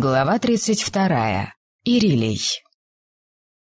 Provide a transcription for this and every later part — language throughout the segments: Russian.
Глава 32. Ирилей.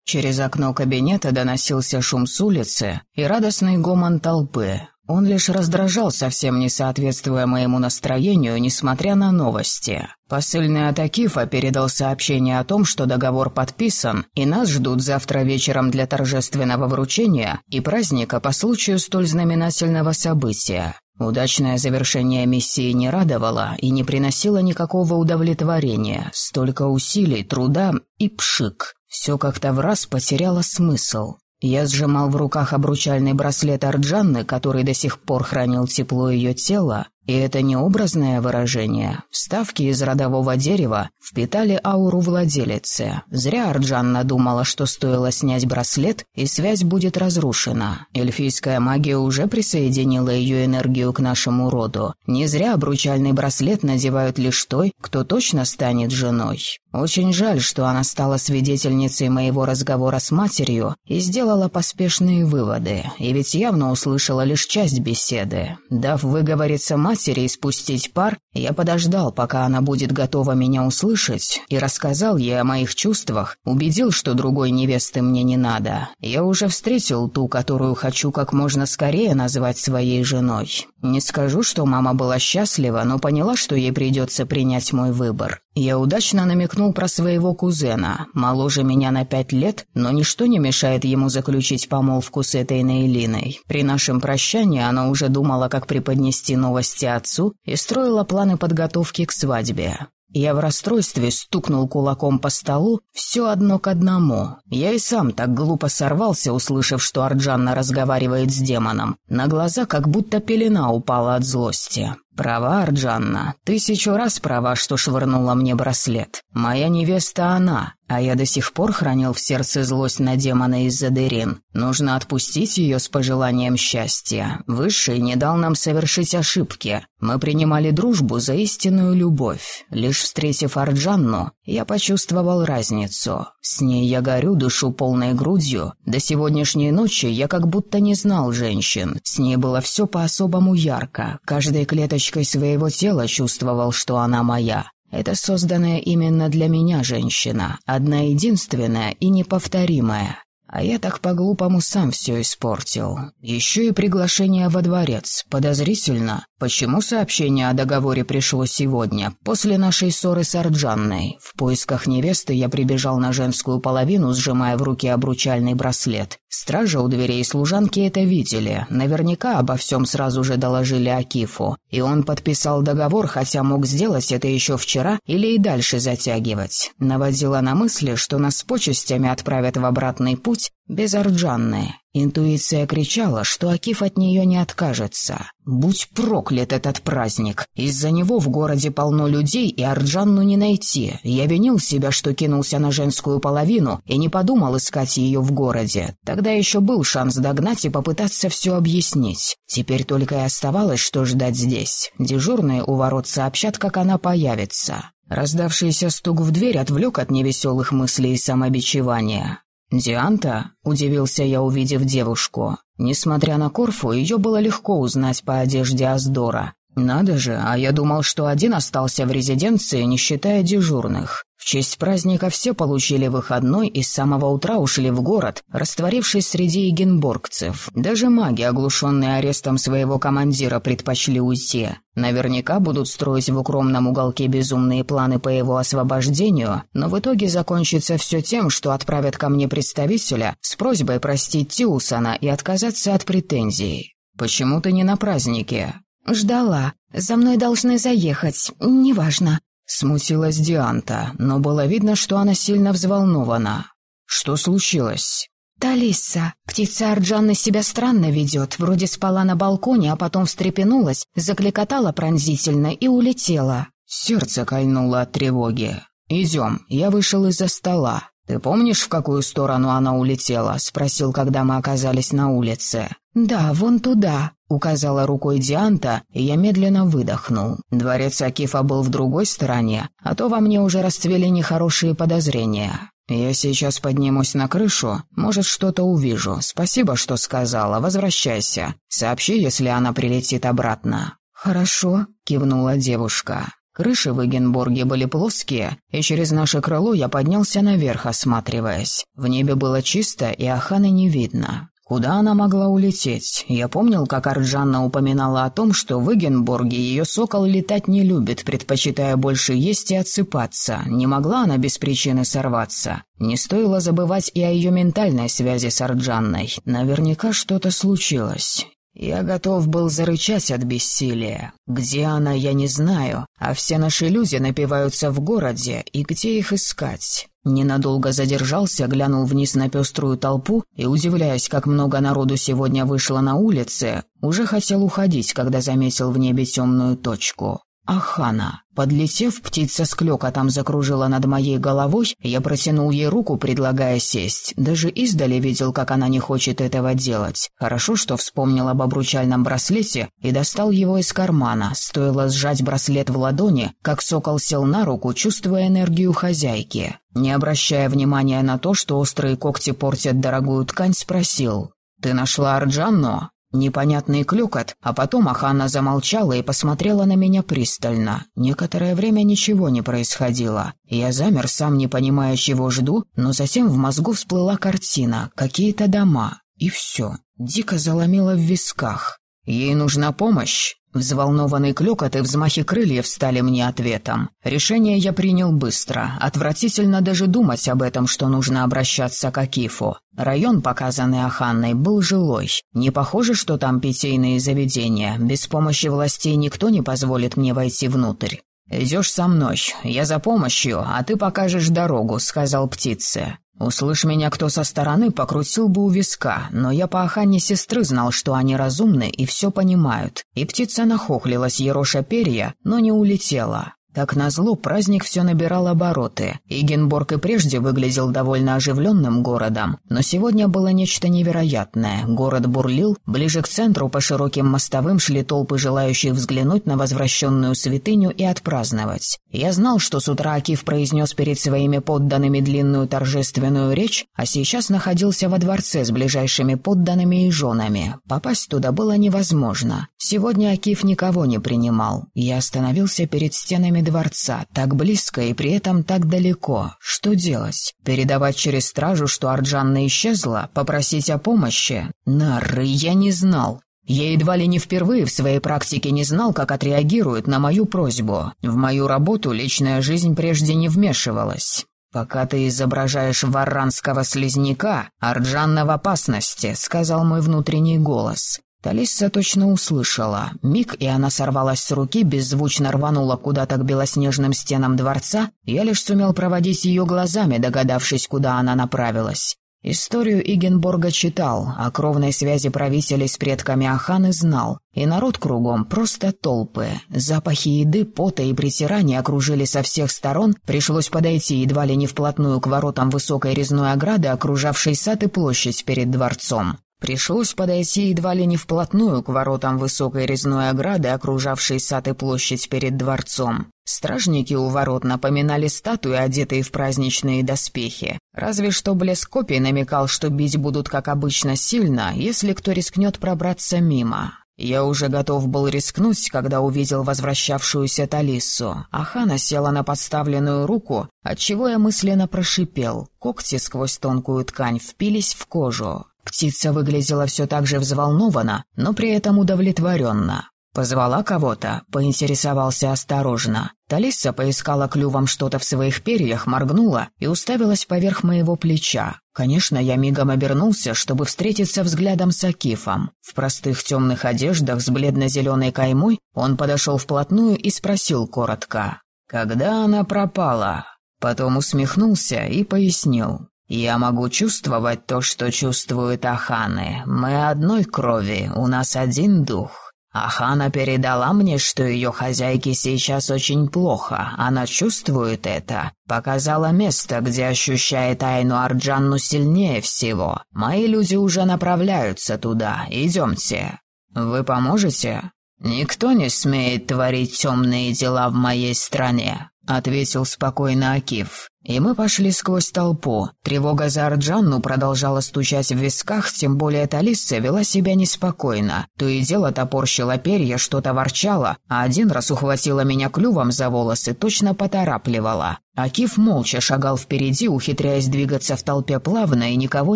Через окно кабинета доносился шум с улицы и радостный гомон толпы. Он лишь раздражал, совсем не соответствуя моему настроению, несмотря на новости. Посыльный от Акифа передал сообщение о том, что договор подписан, и нас ждут завтра вечером для торжественного вручения и праздника по случаю столь знаменательного события. Удачное завершение миссии не радовало и не приносило никакого удовлетворения, столько усилий, труда и пшик. Все как-то в раз потеряло смысл. Я сжимал в руках обручальный браслет Арджанны, который до сих пор хранил тепло ее тела, и это не образное выражение. Вставки из родового дерева впитали ауру владелицы. Зря Арджанна думала, что стоило снять браслет, и связь будет разрушена. Эльфийская магия уже присоединила ее энергию к нашему роду. Не зря обручальный браслет надевают лишь той, кто точно станет женой. Очень жаль, что она стала свидетельницей моего разговора с матерью и сделала поспешные выводы, и ведь явно услышала лишь часть беседы. Дав выговориться мать, матери и спустить пар, я подождал, пока она будет готова меня услышать, и рассказал ей о моих чувствах, убедил, что другой невесты мне не надо. Я уже встретил ту, которую хочу как можно скорее назвать своей женой. Не скажу, что мама была счастлива, но поняла, что ей придется принять мой выбор. Я удачно намекнул про своего кузена, моложе меня на пять лет, но ничто не мешает ему заключить помолвку с этой Нейлиной. При нашем прощании она уже думала, как преподнести новости отцу и строила планы подготовки к свадьбе. Я в расстройстве стукнул кулаком по столу, все одно к одному. Я и сам так глупо сорвался, услышав, что Арджанна разговаривает с демоном. На глаза как будто пелена упала от злости. «Права, Арджанна. Тысячу раз права, что швырнула мне браслет. Моя невеста она, а я до сих пор хранил в сердце злость на демона из-за Дерин. Нужно отпустить ее с пожеланием счастья. Высший не дал нам совершить ошибки. Мы принимали дружбу за истинную любовь. Лишь встретив Арджанну, я почувствовал разницу. С ней я горю, душу полной грудью. До сегодняшней ночи я как будто не знал женщин. С ней было все по-особому ярко. Каждой клеточкой своего тела чувствовал, что она моя. Это созданная именно для меня женщина, одна единственная и неповторимая. А я так по-глупому сам все испортил. Еще и приглашение во дворец. Подозрительно. Почему сообщение о договоре пришло сегодня, после нашей ссоры с Арджанной? В поисках невесты я прибежал на женскую половину, сжимая в руки обручальный браслет. Стража у дверей и служанки это видели. Наверняка обо всем сразу же доложили Акифу. И он подписал договор, хотя мог сделать это еще вчера или и дальше затягивать. Наводила на мысли, что нас с почестями отправят в обратный путь без Арджанны. Интуиция кричала, что Акиф от нее не откажется. Будь проклят этот праздник. Из-за него в городе полно людей, и Арджанну не найти. Я винил себя, что кинулся на женскую половину и не подумал искать ее в городе. Тогда еще был шанс догнать и попытаться все объяснить. Теперь только и оставалось, что ждать здесь. Дежурные у ворот сообщат, как она появится. Раздавшийся стук в дверь отвлек от невеселых мыслей и самобичевания. «Дианта?» – удивился я, увидев девушку. Несмотря на Корфу, ее было легко узнать по одежде Аздора. «Надо же, а я думал, что один остался в резиденции, не считая дежурных. Честь праздника все получили выходной и с самого утра ушли в город, растворившись среди егенборгцев. Даже маги, оглушенные арестом своего командира, предпочли уйти. Наверняка будут строить в укромном уголке безумные планы по его освобождению, но в итоге закончится все тем, что отправят ко мне представителя с просьбой простить Тиусона и отказаться от претензий. «Почему ты не на празднике?» «Ждала. За мной должны заехать. Неважно». Смутилась Дианта, но было видно, что она сильно взволнована. «Что случилось?» «Талисса. Птица Арджанна себя странно ведет. Вроде спала на балконе, а потом встрепенулась, закликотала пронзительно и улетела». Сердце кольнуло от тревоги. «Идем, я вышел из-за стола. Ты помнишь, в какую сторону она улетела?» — спросил, когда мы оказались на улице. «Да, вон туда», — указала рукой Дианта, и я медленно выдохнул. Дворец Акифа был в другой стороне, а то во мне уже расцвели нехорошие подозрения. «Я сейчас поднимусь на крышу, может, что-то увижу. Спасибо, что сказала. Возвращайся. Сообщи, если она прилетит обратно». «Хорошо», — кивнула девушка. Крыши в Эгенборге были плоские, и через наше крыло я поднялся наверх, осматриваясь. В небе было чисто, и Аханы не видно. Куда она могла улететь? Я помнил, как Арджанна упоминала о том, что в Эгенборге ее сокол летать не любит, предпочитая больше есть и отсыпаться. Не могла она без причины сорваться. Не стоило забывать и о ее ментальной связи с Арджанной. Наверняка что-то случилось. Я готов был зарычать от бессилия. Где она, я не знаю, а все наши люди напиваются в городе, и где их искать? Ненадолго задержался, глянул вниз на пеструю толпу и, удивляясь, как много народу сегодня вышло на улице, уже хотел уходить, когда заметил в небе темную точку. Ахана. Подлетев, птица с клёкотом закружила над моей головой, я протянул ей руку, предлагая сесть. Даже издали видел, как она не хочет этого делать. Хорошо, что вспомнил об обручальном браслете и достал его из кармана. Стоило сжать браслет в ладони, как сокол сел на руку, чувствуя энергию хозяйки. Не обращая внимания на то, что острые когти портят дорогую ткань, спросил. «Ты нашла Арджанну?» Непонятный клюкот, а потом Ахана замолчала и посмотрела на меня пристально. Некоторое время ничего не происходило. Я замер, сам не понимая, чего жду, но затем в мозгу всплыла картина, какие-то дома. И все. Дико заломило в висках. «Ей нужна помощь?» Взволнованный клёкот и взмахи крыльев стали мне ответом. Решение я принял быстро. Отвратительно даже думать об этом, что нужно обращаться к Акифу. Район, показанный Аханной, был жилой. Не похоже, что там питейные заведения. Без помощи властей никто не позволит мне войти внутрь. «Идешь со мной. Я за помощью, а ты покажешь дорогу», — сказал птице. Услышь меня кто со стороны, покрутил бы у виска, но я по охане сестры знал, что они разумны и все понимают. И птица нахохлилась, ероша перья, но не улетела. Как назло, праздник все набирал обороты. Игенборг и прежде выглядел довольно оживленным городом, но сегодня было нечто невероятное. Город бурлил, ближе к центру по широким мостовым шли толпы желающих взглянуть на возвращенную святыню и отпраздновать. Я знал, что с утра Акиф произнес перед своими подданными длинную торжественную речь, а сейчас находился во дворце с ближайшими подданными и женами. Попасть туда было невозможно. Сегодня Акиф никого не принимал. Я остановился перед стенами стенами дворца, так близко и при этом так далеко. Что делать? Передавать через стражу, что Арджанна исчезла? Попросить о помощи? Нары, я не знал. Я едва ли не впервые в своей практике не знал, как отреагируют на мою просьбу. В мою работу личная жизнь прежде не вмешивалась. «Пока ты изображаешь варранского слизняка, Арджанна в опасности», — сказал мой внутренний голос. Талисса точно услышала. Миг, и она сорвалась с руки, беззвучно рванула куда-то к белоснежным стенам дворца. Я лишь сумел проводить ее глазами, догадавшись, куда она направилась. Историю Игенборга читал, о кровной связи правителей с предками Аханы знал. И народ кругом просто толпы. Запахи еды, пота и притирания окружили со всех сторон, пришлось подойти едва ли не вплотную к воротам высокой резной ограды, окружавшей сад и площадь перед дворцом. Пришлось подойти едва ли не вплотную к воротам высокой резной ограды, окружавшей сад и площадь перед дворцом. Стражники у ворот напоминали статуи, одетые в праздничные доспехи. Разве что блеск копий намекал, что бить будут, как обычно, сильно, если кто рискнет пробраться мимо. Я уже готов был рискнуть, когда увидел возвращавшуюся Талиссу. Ахана села на подставленную руку, отчего я мысленно прошипел. Когти сквозь тонкую ткань впились в кожу. Птица выглядела все так же взволнованно, но при этом удовлетворенно. «Позвала кого-то?» — поинтересовался осторожно. Талисса поискала клювом что-то в своих перьях, моргнула и уставилась поверх моего плеча. Конечно, я мигом обернулся, чтобы встретиться взглядом с Акифом. В простых темных одеждах с бледно-зеленой каймой он подошел вплотную и спросил коротко. «Когда она пропала?» Потом усмехнулся и пояснил. «Я могу чувствовать то, что чувствуют Аханы. Мы одной крови, у нас один дух. Ахана передала мне, что ее хозяйке сейчас очень плохо. Она чувствует это. Показала место, где ощущает Айну Арджанну сильнее всего. Мои люди уже направляются туда. Идемте. Вы поможете?» «Никто не смеет творить темные дела в моей стране. Ответил спокойно Акиф. И мы пошли сквозь толпу. Тревога за Арджанну продолжала стучать в висках, тем более Талисса вела себя неспокойно. То и дело топорщила перья, что-то ворчала, а один раз ухватила меня клювом за волосы, точно поторапливала. Акиф молча шагал впереди, ухитряясь двигаться в толпе плавно и никого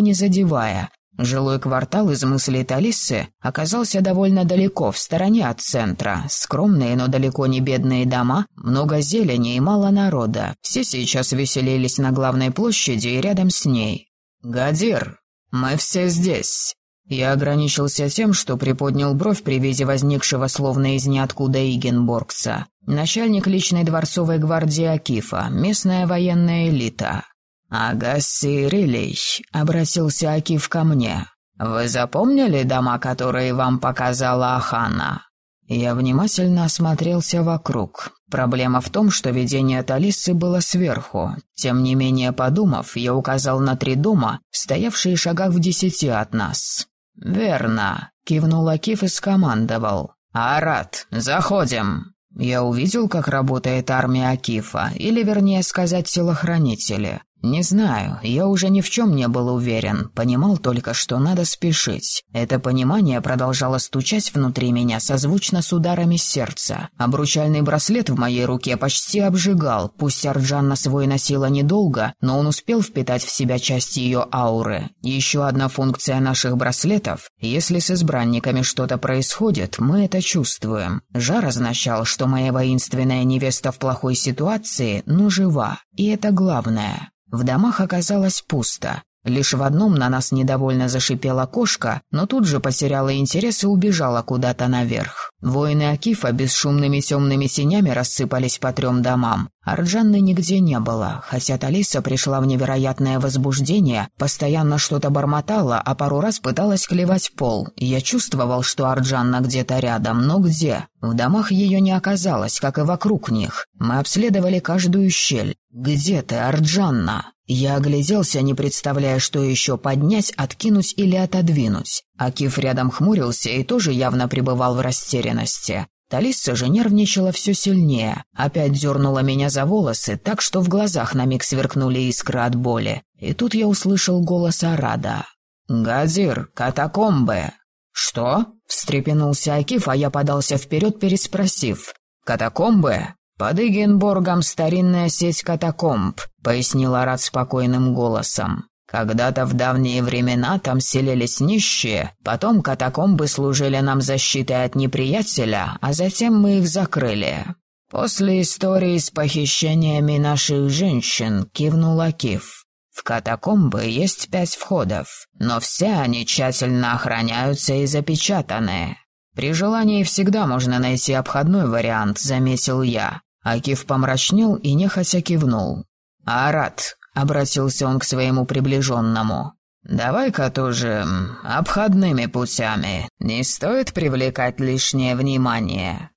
не задевая. Жилой квартал из мыслей Талиссы оказался довольно далеко, в стороне от центра. Скромные, но далеко не бедные дома, много зелени и мало народа. Все сейчас веселились на главной площади и рядом с ней. «Гадир, мы все здесь». Я ограничился тем, что приподнял бровь при виде возникшего словно из ниоткуда Игенборгца. Начальник личной дворцовой гвардии Акифа, местная военная элита. «Агаси Рилей», — обратился Акиф ко мне. «Вы запомнили дома, которые вам показала Ахана?» Я внимательно осмотрелся вокруг. Проблема в том, что видение Талисы было сверху. Тем не менее, подумав, я указал на три дома, стоявшие шагах в десяти от нас. «Верно», — кивнул Акиф и скомандовал. «Арат, заходим!» Я увидел, как работает армия Акифа, или, вернее сказать, телохранители. «Не знаю, я уже ни в чем не был уверен, понимал только, что надо спешить. Это понимание продолжало стучать внутри меня созвучно с ударами сердца. Обручальный браслет в моей руке почти обжигал, пусть Арджанна свой носила недолго, но он успел впитать в себя часть ее ауры. Еще одна функция наших браслетов – если с избранниками что-то происходит, мы это чувствуем. Жар означал, что моя воинственная невеста в плохой ситуации, но жива, и это главное. В домах оказалось пусто. Лишь в одном на нас недовольно зашипела кошка, но тут же потеряла интерес и убежала куда-то наверх. Воины Акифа бесшумными темными тенями рассыпались по трем домам. Арджанны нигде не было, хотя Талиса пришла в невероятное возбуждение, постоянно что-то бормотала, а пару раз пыталась клевать пол. Я чувствовал, что Арджанна где-то рядом, но где? В домах ее не оказалось, как и вокруг них. Мы обследовали каждую щель. «Где ты, Арджанна?» Я огляделся, не представляя, что еще поднять, откинуть или отодвинуть. Акиф рядом хмурился и тоже явно пребывал в растерянности. Талисса же нервничала все сильнее, опять дернула меня за волосы, так что в глазах на миг сверкнули искры от боли. И тут я услышал голос Арада. «Газир, катакомбы!» «Что?» — встрепенулся Акиф, а я подался вперед, переспросив. «Катакомбы?» «Под Игенборгом старинная сеть катакомб», — пояснил Арад спокойным голосом. Когда-то в давние времена там селились нищие, потом катакомбы служили нам защитой от неприятеля, а затем мы их закрыли. После истории с похищениями наших женщин кивнул Акиф. В катакомбы есть пять входов, но все они тщательно охраняются и запечатаны. При желании всегда можно найти обходной вариант, заметил я. Акиф помрачнел и нехотя кивнул. «Арат, Обратился он к своему приближенному. «Давай-ка тоже обходными путями. Не стоит привлекать лишнее внимание».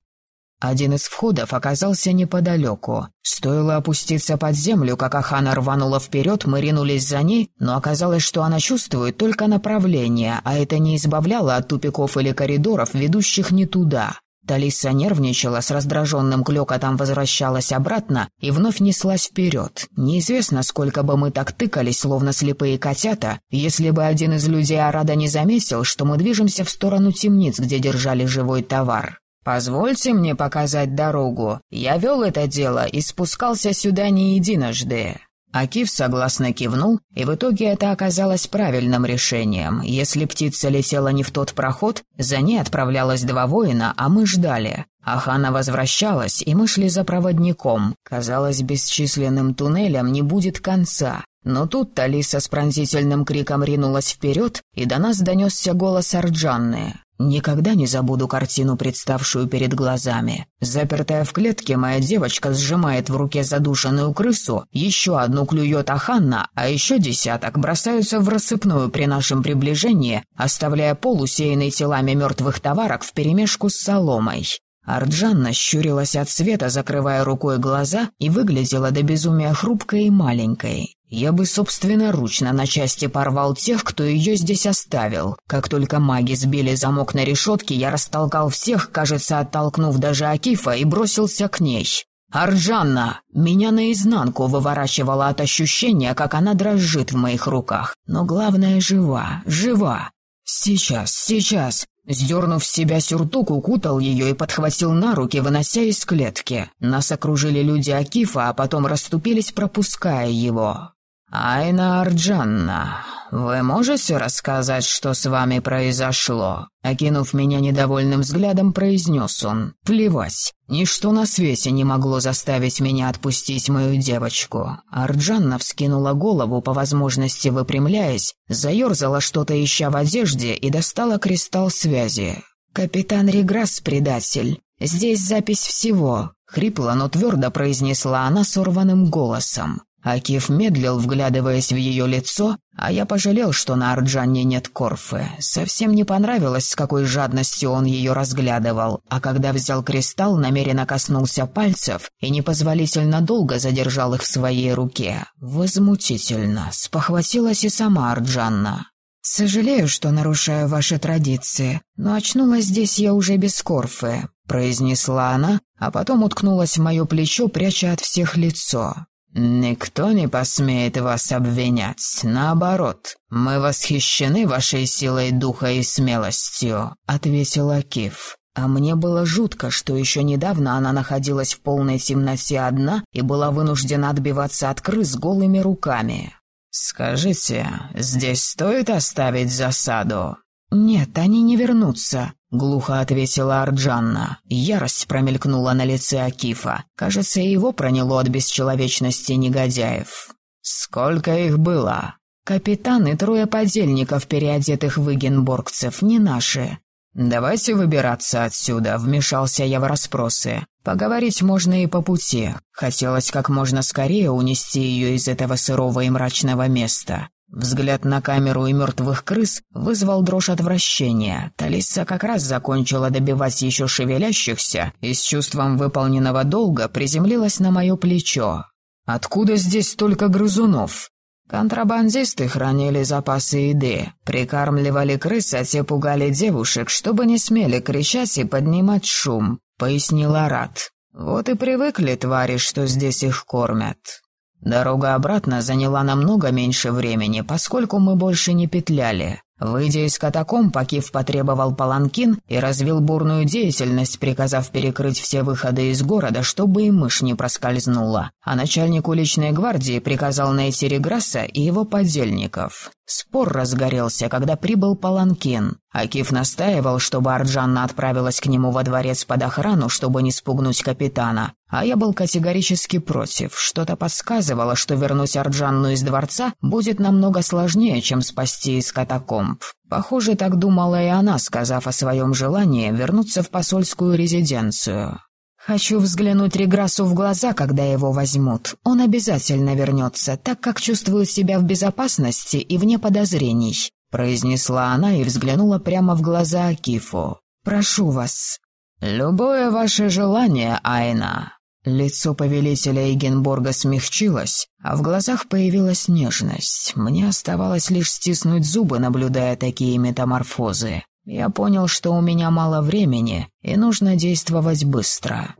Один из входов оказался неподалеку. Стоило опуститься под землю, как Ахана рванула вперед, мы ринулись за ней, но оказалось, что она чувствует только направление, а это не избавляло от тупиков или коридоров, ведущих не туда. Талиса нервничала, с раздраженным клёкотом возвращалась обратно и вновь неслась вперед. Неизвестно, сколько бы мы так тыкались, словно слепые котята, если бы один из людей Арада не заметил, что мы движемся в сторону темниц, где держали живой товар. «Позвольте мне показать дорогу. Я вел это дело и спускался сюда не единожды». Акиф согласно кивнул, и в итоге это оказалось правильным решением. Если птица летела не в тот проход, за ней отправлялось два воина, а мы ждали. Ахана возвращалась, и мы шли за проводником. Казалось, бесчисленным туннелям не будет конца. Но тут Талиса с пронзительным криком ринулась вперед, и до нас донесся голос Арджанны. Никогда не забуду картину, представшую перед глазами. Запертая в клетке, моя девочка сжимает в руке задушенную крысу, еще одну клюет Аханна, а еще десяток бросаются в рассыпную при нашем приближении, оставляя пол усеянный телами мертвых товарок вперемешку с соломой. Арджанна щурилась от света, закрывая рукой глаза, и выглядела до безумия хрупкой и маленькой. Я бы собственноручно на части порвал тех, кто ее здесь оставил. Как только маги сбили замок на решетке, я растолкал всех, кажется, оттолкнув даже Акифа, и бросился к ней. «Арджанна!» Меня наизнанку выворачивало от ощущения, как она дрожит в моих руках. Но главное, жива, жива. «Сейчас, сейчас!» Сдернув с себя сюртук, укутал ее и подхватил на руки, вынося из клетки. Нас окружили люди Акифа, а потом расступились, пропуская его. «Айна Арджанна, вы можете рассказать, что с вами произошло?» Окинув меня недовольным взглядом, произнес он. «Плевать. Ничто на свете не могло заставить меня отпустить мою девочку». Арджанна вскинула голову, по возможности выпрямляясь, заерзала что-то ища в одежде и достала кристалл связи. «Капитан Реграсс, предатель. Здесь запись всего», — хрипло, но твердо произнесла она сорванным голосом. Акиф медлил, вглядываясь в ее лицо, а я пожалел, что на Арджане нет Корфы. Совсем не понравилось, с какой жадностью он ее разглядывал, а когда взял кристалл, намеренно коснулся пальцев и непозволительно долго задержал их в своей руке. Возмутительно, спохватилась и сама Арджанна. «Сожалею, что нарушаю ваши традиции, но очнулась здесь я уже без Корфы», — произнесла она, а потом уткнулась в мое плечо, пряча от всех лицо. «Никто не посмеет вас обвинять. Наоборот, мы восхищены вашей силой духа и смелостью», — ответила Киф. А мне было жутко, что еще недавно она находилась в полной темноте одна и была вынуждена отбиваться от крыс голыми руками. «Скажите, здесь стоит оставить засаду?» «Нет, они не вернутся», — глухо ответила Арджанна. Ярость промелькнула на лице Акифа. Кажется, его проняло от бесчеловечности негодяев. «Сколько их было?» «Капитан и трое подельников, переодетых выгенборгцев, не наши». «Давайте выбираться отсюда», — вмешался я в расспросы. «Поговорить можно и по пути. Хотелось как можно скорее унести ее из этого сырого и мрачного места. Взгляд на камеру и мертвых крыс вызвал дрожь отвращения. Талиса как раз закончила добивать еще шевелящихся и с чувством выполненного долга приземлилась на мое плечо. «Откуда здесь столько грызунов?» Контрабандисты хранили запасы еды, прикармливали крыс, а те пугали девушек, чтобы не смели кричать и поднимать шум, пояснила Рат. Вот и привыкли твари, что здесь их кормят. Дорога обратно заняла намного меньше времени, поскольку мы больше не петляли. Выйдя из катакомб, Акиф потребовал паланкин и развил бурную деятельность, приказав перекрыть все выходы из города, чтобы и мышь не проскользнула. А начальник уличной гвардии приказал найти Реграсса и его подельников. Спор разгорелся, когда прибыл паланкин. Акиф настаивал, чтобы Арджанна отправилась к нему во дворец под охрану, чтобы не спугнуть капитана. А я был категорически против. Что-то подсказывало, что вернуть Арджанну из дворца будет намного сложнее, чем спасти из катакомб. Похоже, так думала и она, сказав о своем желании вернуться в посольскую резиденцию. «Хочу взглянуть Реграсу в глаза, когда его возьмут. Он обязательно вернется, так как чувствует себя в безопасности и вне подозрений», — произнесла она и взглянула прямо в глаза Акифу. «Прошу вас». «Любое ваше желание, Айна», Лицо повелителя Эгенборга смягчилось, а в глазах появилась нежность. Мне оставалось лишь стиснуть зубы, наблюдая такие метаморфозы. Я понял, что у меня мало времени, и нужно действовать быстро.